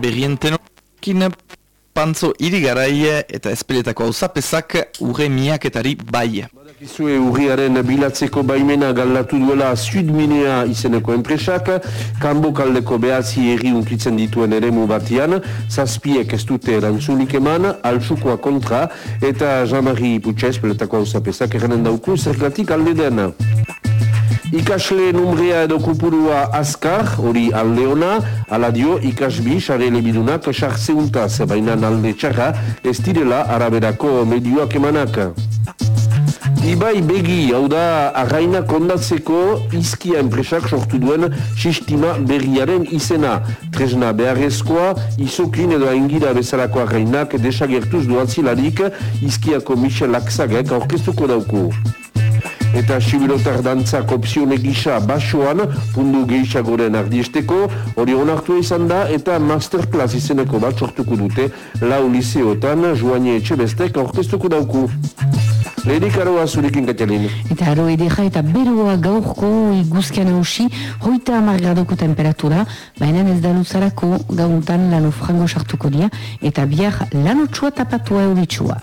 berrien tenokin pantzo irigaraie eta espeletako hauzapezak urre miaketari bai. Badakizue urriaren bilatzeko baimena galdatu duela Sudminea izeneko enpresak, kanbo kaldeko behatzi erri unkitzen dituen ere batian, zazpiek ez dute erantzunik eman, altsukoa kontra, eta Jean-Marie Putsa espeletako hauzapezak eranen dauku zergatik alde den. Ikasle numrea edo kupurua azkar, hori aldeona, ala dio ikasbi, xare elebidunak, xartzeuntaz, baina alde txarra, ez direla araberako medioak emanak. Ibai begi, hau da, arraina kondatzeko izkia enpresak sortu duen sistima berriaren izena. Tresna beharrezkoa, izokin edo engira bezalako arrainak desagertuz duantzilarik izkiako Michel Laksagek aurkeztuko dauku eta sibilotar dantzak opzione gisa basoan, pundu gehiagoren ardiesteko, hori onartu izan da eta masterclass izeneko bat sortuko dute lau liseotan joanie etxe bestek orkestuko dauku. Lehenik aroa zurekin katialin. Eta aro edera eta beroa gaurko iguzkian hausi, hoita amargadoko temperatura, baina ez da luzarako gauntan lano frango sartuko dia, eta bihar lano txua tapatua euritsua.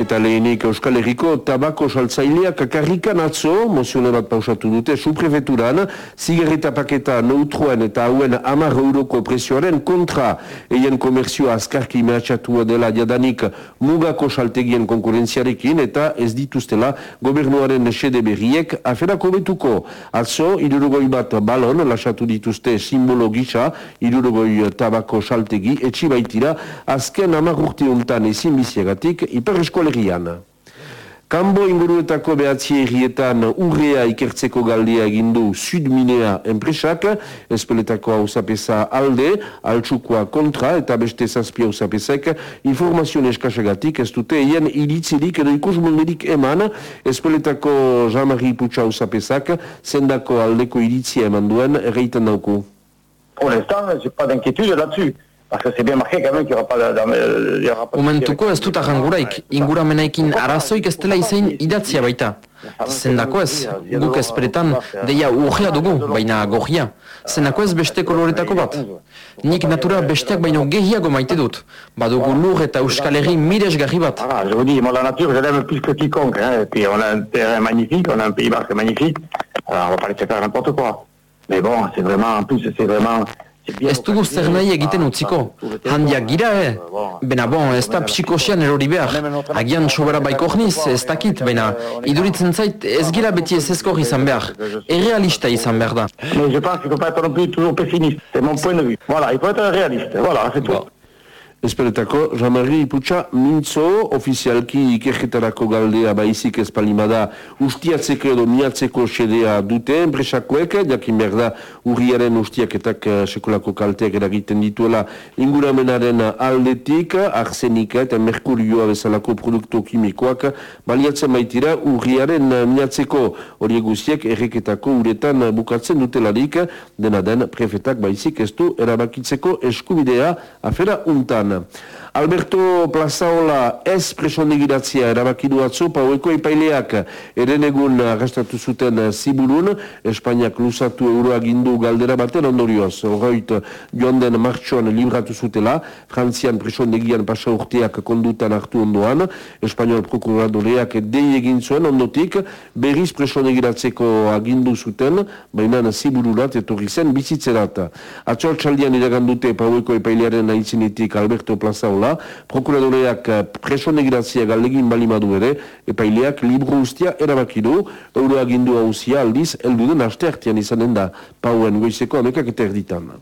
Eta lehenik Euskal Herriko tabako saltzaileak kakarrikan atzo, mozione bat pausatu dute, suprefeturan, zigarreta paketa neutroen eta hauen amar euroko presioaren kontra eien komerzioa azkarki mehatxatu dela jadanik mugako saltegien konkurentziarekin eta ez dituztela gobernuaren sede berriek aferako betuko. Atzo, irurogoi bat balon, lasatu dituzte simbolo gisa, irurogoi tabako saltegi, etxi baitira, azken amar urte untan ezin biziagatik, hiper herrian. Kambo inguruetako behatzi errietan urrea ikertzeko galdia egindu Sudminea enpresak, espeletako hausapesa alde, altsukoa kontra eta beste zazpia hausapesek informazioen eskasagatik ez dute eien iritzirik edo ikus mundirik eman espeletako Jean-Marie Putsa hausapesak zendako aldeko iritzia eman duen erreiten dauku. Pour l'instant, j'ai pas d'inquiétude là-dessus. Parce que c'est bien marqué quand même qu'il n'y aura pas de... Momentuko ez dut aganguraik, inguramenaikin arazoik ez dela izain idatzia baita. Zendako ez, guk ezperetan, deia urgea dugu, baina gorria. Zendako ez beste koloretako bat. Nik natura besteak baino gehiago maite dut. Badugu lur eta euskal herri mires garri bat. Ah, je vous dis, moi la nature, je l'aime plus que quiconque. Hein. Et puis on a un terrain magnifique, on a un pays basque magnifique. Alors on va pas laisser faire n'importe quoi. Mais bon, c'est vraiment, en plus, c'est vraiment... Ez dugu zer nahi egiten utziko. Handiak gira, eh? Bena bon, ez da psikosian erori behar. Agian sobera baiko niz, ez dakit, baina iduritzen zait ez gira beti ez ezko izan behar. Errealista izan behar da. Mais je pense faut pas être non plus toujours pessimiste. C'est mon point de vue. Voilà, il faut être réaliste. Voilà, c'est tout. Esperetako, Jean-Marie Iputxa, mintzo, ofizialki ikerketarako galdea baizik espalimada ustiatzeko edo miatzeko sedea dute, enpresakoek, jakin behar da, urriaren ustiaketak uh, sekolako kalteak eragiten dituela inguramenaren aldetik, arsenika eta merkurioa bezalako produktu kimikoak, baliatzen baitira urriaren miatzeko hori guztiak erreketako uretan bukatzen dutelarik, dena den prefetak baizik ez du erabakitzeko eskubidea afera untan. Ивановна. Alberto Plazaola ez presondigiratzia erabakidu atzo, paueko epaileak eren egun arrestatu zuten ziburun, Espainiak luzatu euroagindu galdera baten ondorioz, horreit joan den martxoan libratu zutela, Frantzian presondigian pasa urteak kondutan hartu ondoan, Espainiol prokuradoreak dei egin zuen ondotik, berriz presondigiratzeko agindu zuten, baina zibururat etorri zen bizitzerat. Atzo txaldian iragandute paueko epailearen aintzinetik Alberto Alberto Plazaola, prokuradoreak eh, preso negrazia galegin balimadu ere, epaileak libro ustia erabakidu, euroagindu hauzia aldiz, elduden aste artean izanen da, pauen goizeko amekak eta erditan.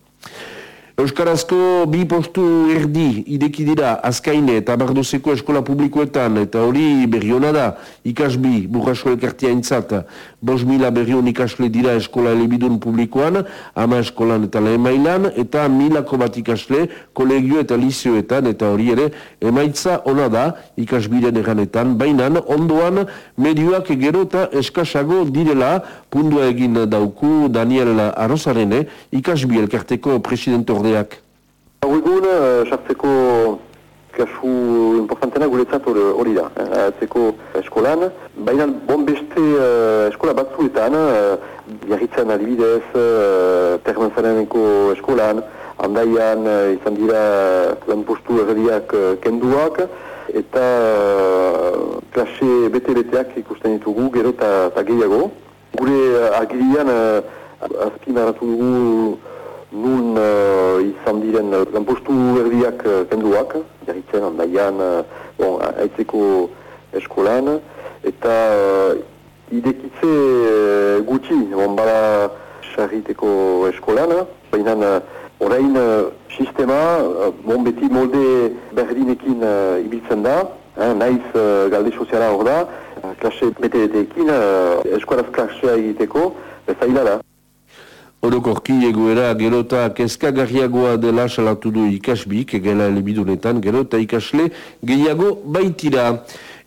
Euskarazko bi postu erdi ideki dira azkaine eta bardozeko eskola publikoetan eta hori berriona da ikasbi burraso elkartia intzat bos mila berrion ikasle dira eskola elebidun publikoan ama eskolan eta lehen eta milako bat ikasle kolegio eta lizioetan eta hori ere emaitza ona da ikasbiren eranetan bainan ondoan medioak gero eta eskasago direla pundua egin dauku Daniel Arrozarene ikasbi elkarteko presidente ordeak. Egun, sartzeko kasu importantena guretzat hori da, eh, atzeko eskolan. Baina bon beste uh, eskola batzuetan, uh, jarritzen adibidez, uh, termenzareneko eskolan, handaian uh, izan dira lan postu erdiak uh, kenduak, eta uh, klase bete-beteak ikusten ditugu gero eta gehiago. Gure uh, agirian uh, azpimaratu dugu nun uh, izan diren lanpostu erdiak kenduak, jarritzen handaian, uh, bon, aitzeko eskolan, eta uh, idekitze uh, bon, bala sarriteko eskolan, baina uh, orain uh, sistema, bon beti molde berdinekin ibiltzen da, eh, naiz galde soziala hor da, uh, klase bete-beteekin, uh, eskolaz klasea egiteko, bezaila da. Orokorki egoera gerota kezkagarriagoa dela salatu du ikasbik, egela elebidunetan, gerota ikasle gehiago baitira.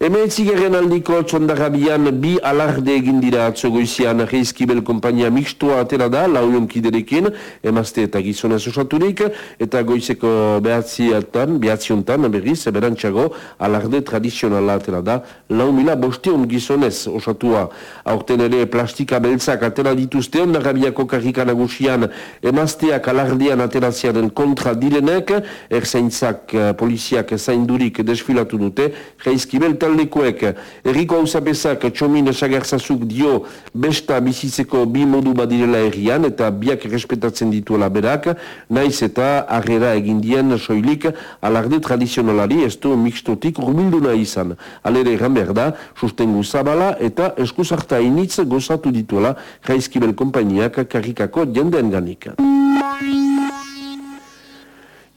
Hemeetzigaren aldiko txondarabian bi alarde egin dira atzogoizian reizkibel kompainia mixtua atera da, lauion kiderekin, emazte eta gizona osaturik, eta goizeko behatziatan, behatziontan, berriz, berantxago, alarde tradizionala atera da, lau mila bostion gizonez osatua. Aurten ere plastika beltzak atera dituzte ondarabiako karrikan agusian, emazteak alardean ateraziaren kontra direnek, erzaintzak, eh, poliziak zaindurik desfilatu dute, reizkibel taldekuek. Eriko hausapezak txomin esagerzazuk dio besta bizitzeko bi modu badirela errian eta biak respetatzen dituela berak, naiz eta arrera egindien soilik alarde tradizionalari ez du mixtotik urmilduna izan. Alere egan behar da, sustengu zabala eta eskuzarta initz gozatu dituela jaizkibel kompainiak karrikako jendeen ganik.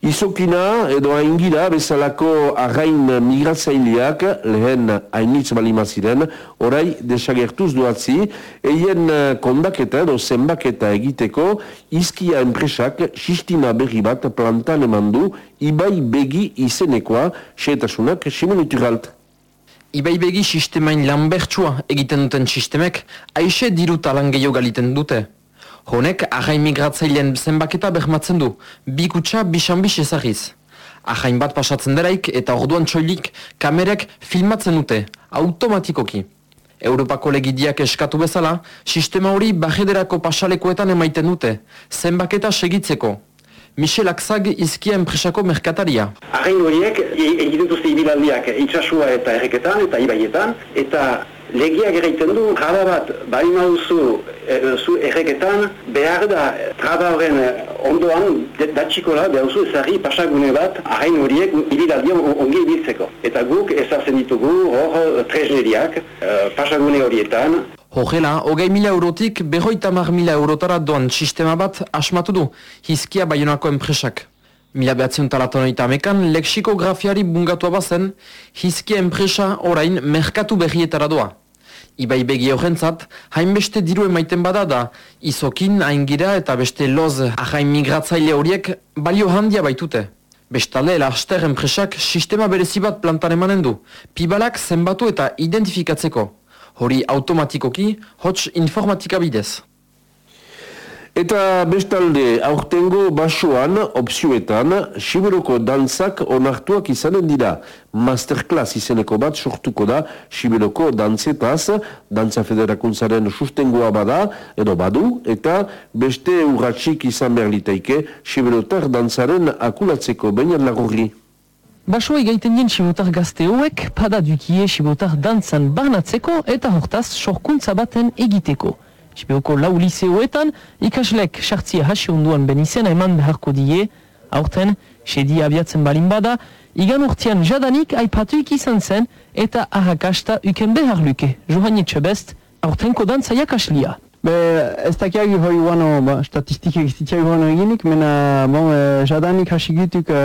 Izokina edo haingira bezalako arrain migratzaileak lehen hainitz balimaziren orai desagertuz duatzi eien kondaketa edo zenbaketa egiteko izkia enpresak sistima berri bat plantan eman du ibai begi izenekoa xeetasunak simunituralt. Ibai begi sistemain lanbertsua egiten duten sistemek aixe diru talan gehiago galiten dute. Honek, ahain migratzailean zenbaketa behmatzen du, bi kutsa bisan-bis ezagiz. Ahain bat pasatzen deraik eta orduan txoilik kamerek filmatzen dute, automatikoki. Europako legidiak eskatu bezala, sistema hori bajederako pasalekoetan emaiten dute, zenbaketa segitzeko. Michel Akzag izkia enpresako merkataria. Ahain horiek egiten duzte ibilaldiak itxasua eta erreketan eta ibaietan, eta legia gereiten du, traba bat, bai mauzu, e, zu erreketan, behar da, traba horren ondoan, datxikola, behar zu ezari pasagune bat, hain horiek, ibilaldia ongi ibiltzeko. Eta guk ezartzen ditugu, hor, tresneriak, e, pasagune horietan. Hogela, hogei mila eurotik, berroita mar mila eurotara doan sistema bat asmatu du, hizkia baionako enpresak. Mila behatzion talatonoita amekan, leksikografiari bungatua bazen, hizkia enpresa orain merkatu berrietara doa. Ibai begi horrentzat, hainbeste diru emaiten bada da, izokin, aingira eta beste loz ahain migratzaile horiek balio handia baitute. Bestale, laster enpresak sistema berezi bat plantan emanen du, pibalak zenbatu eta identifikatzeko. Hori automatikoki, hots informatika bidez. Eta bestalde, aurtengo basoan, opzioetan, Siberoko dantzak onartuak izanen dira. Masterclass izeneko bat sortuko da Siberoko dantzetaz, dantza federakuntzaren sustengoa bada, edo badu, eta beste urratxik izan behar litaike Siberotar dantzaren akulatzeko bainat lagurri. Basoa egaiten dien Sibotar gazte hoek, pada dukie Sibotar dantzan barnatzeko eta hortaz sorkuntza baten egiteko. Sibioko lau liseoetan, ikaslek sartzia hasi onduan ben izena eman beharko die, aurten, sedi abiatzen balin bada, igan urtean jadanik aipatuik izan zen eta ahakasta uken behar luke, Johan Etxebest, aurtenko dantza jakaslia. Be, ez dakiak hoi guano, ba, statistik egiztitzia guano eginik, mena, bon, e, jadanik hasi gitu e,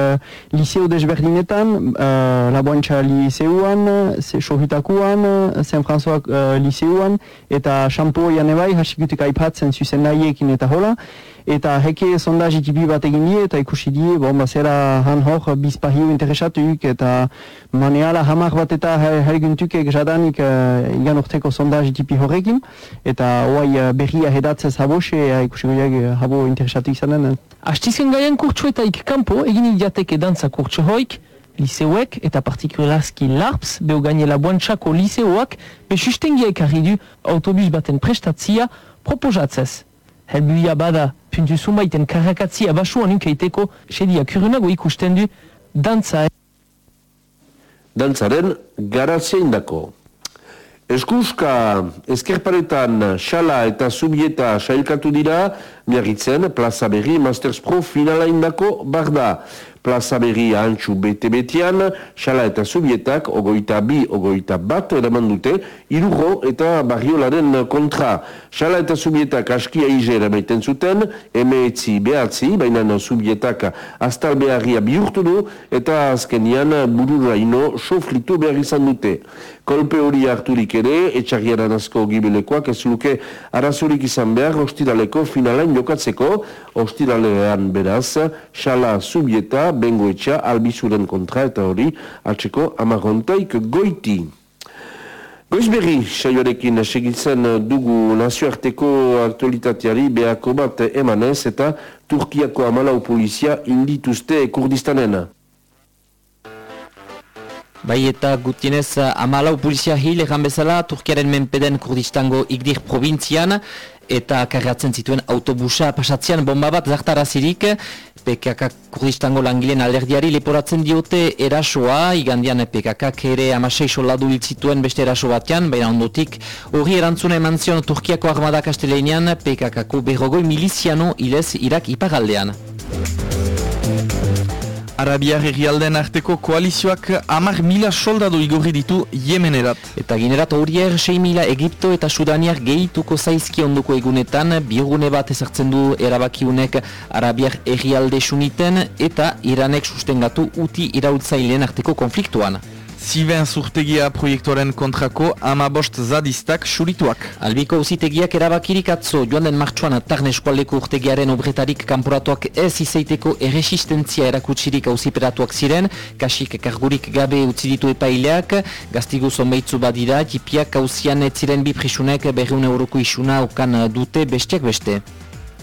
liseo desberdinetan, e, Laboantxa liseuan, Sohitakuan, Saint François e, liseuan, eta Champo janebai hasi gitu aipatzen zuzen nahiekin eta hola, eta heke sondaz itipi bat egin die, eta ikusi die, bon, bazera han hor bizpahio interesatuik, eta maneala hamar bat eta herguntuk jadanik uh, igan urteko sondaz itipi horrekin, eta hoai uh, berria hedatzez habose, uh, ikusi goiak habo interesatu izanen. Astizken gaian kurtsuetaik kanpo, egin idiateke dantza kurtsu hoik, liseuek eta partikulazki LARPS, beho gainela buantxako liseuak, be sustengia ekarri du autobus baten prestatzia proposatzez. Helbuia bada, puntu zumaiten karakatzia basuan unkeiteko, sedia kurenago ikusten du, dantza dantzaren garatzea indako. Eskuska eskerparetan xala eta subieta sailkatu dira, miagitzen Plaza Berri Masters Pro finala indako barda. Plaza Berri ahantxu bete-betean, xala eta subietak, ogoita bi, ogoita bat, eraman dute, iruro eta barriolaren kontra. Xala eta subietak askia ize eramaiten zuten, emeetzi behatzi, baina subietak astal beharria bihurtu du, eta azkenian bururaino sofritu behar izan dute. Kolpe hori harturik ere, etxarriaran asko gibilekoak ez luke arazurik izan behar ostiraleko finalain jokatzeko, ostiralean beraz, xala subieta, bengoetxa albizuren kontra eta hori atseko amarontaik goiti. Goizberri, saioarekin segitzen dugu nazioarteko aktualitateari behako bat emanez eta Turkiako amalau polizia indituzte Kurdistanen. Bai eta gutienez amalau polizia hil egan bezala Turkiaren menpeden Kurdistango Igdir provintzian eta karratzen zituen autobusa pasatzean bomba bat zartarazirik PKK kurdistango langileen alderdiari leporatzen diote erasoa, igandian PKK ere amasei soldadu zituen beste eraso batean, baina ondotik hori erantzuna eman zion Turkiako armada kasteleinean PKK-ko berrogoi miliziano ilez Irak ipagaldean. Arabiar egialden arteko koalizioak amar mila soldadu igorri ditu Yemenerat. Eta generat horier 6 mila Egipto eta Sudaniak gehituko zaizki onduko egunetan, biogune bat ezartzen du erabakiunek Arabiar egialde suniten eta Iranek sustengatu uti irautzaileen arteko konfliktuan. Ziben zurtegia proiektuaren kontrako ama bost zadistak surituak. Albiko uzitegiak erabakirik atzo joan den martxuan tarne eskualdeko urtegiaren obretarik kanporatuak ez izaiteko erresistentzia erakutsirik auziperatuak ziren, kasik kargurik gabe utzi ditu epaileak, gaztigu zonbeitzu badira, jipiak hauzian ez ziren bi prisunek berreun euroko isuna okan dute besteak beste.